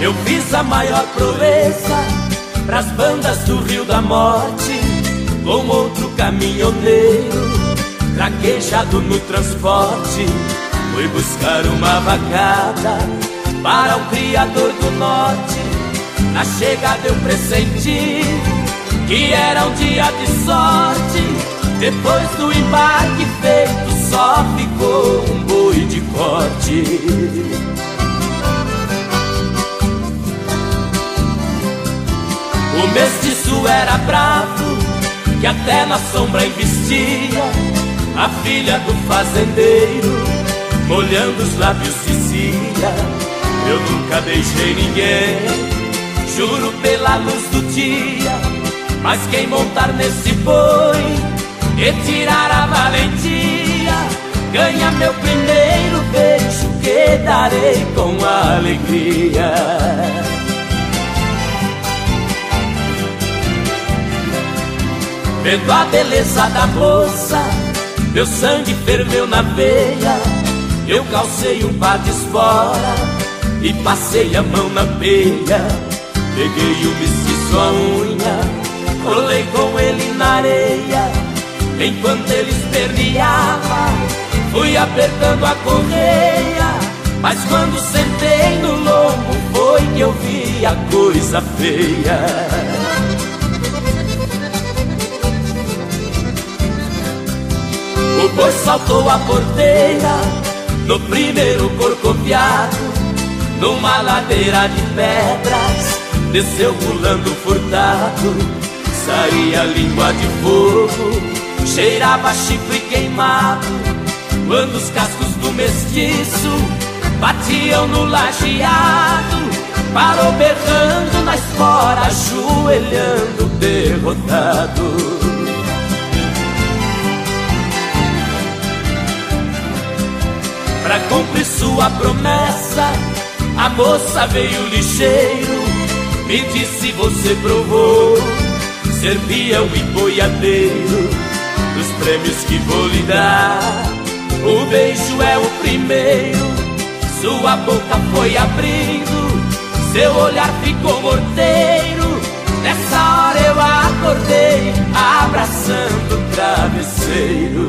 Eu fiz a maior proeza pras bandas do Rio da Morte, com outro caminhoneiro, traquejado no transporte. Fui buscar uma vacada para o Criador do Norte. Na chegada eu pressenti que era um dia de sorte. Depois do embarque feito, só ficou um boi de corte. O mestiço era bravo, que até na sombra investia a filha do fazendeiro, molhando os lábios dizia: Eu nunca deixei ninguém, juro pela luz do dia. Mas quem montar nesse boi e tirar a valentia, ganha meu primeiro beijo que darei com alegria. Vendo a beleza da moça, meu sangue ferveu na veia. Eu calcei um par de espora e passei a mão na peia. Peguei o mestiço a unha, colei com ele na areia. Enquanto ele esperneava, fui apertando a correia. Mas quando sentei no lombo, foi que eu vi a coisa feia. Boi saltou a porteira no primeiro corcoviado, numa ladeira de pedras, desceu pulando furtado, saía língua de fogo, cheirava chifre queimado, quando os cascos do mestiço batiam no lajeado, parou berrando na espora, ajoelhando derrotado. Pra cumprir sua promessa, a moça veio lixeiro. Me disse: Você provou ser peão e boiadeiro dos prêmios que vou lhe dar. O beijo é o primeiro, sua boca foi abrindo, seu olhar ficou morteiro. Nessa hora eu acordei, abraçando o travesseiro.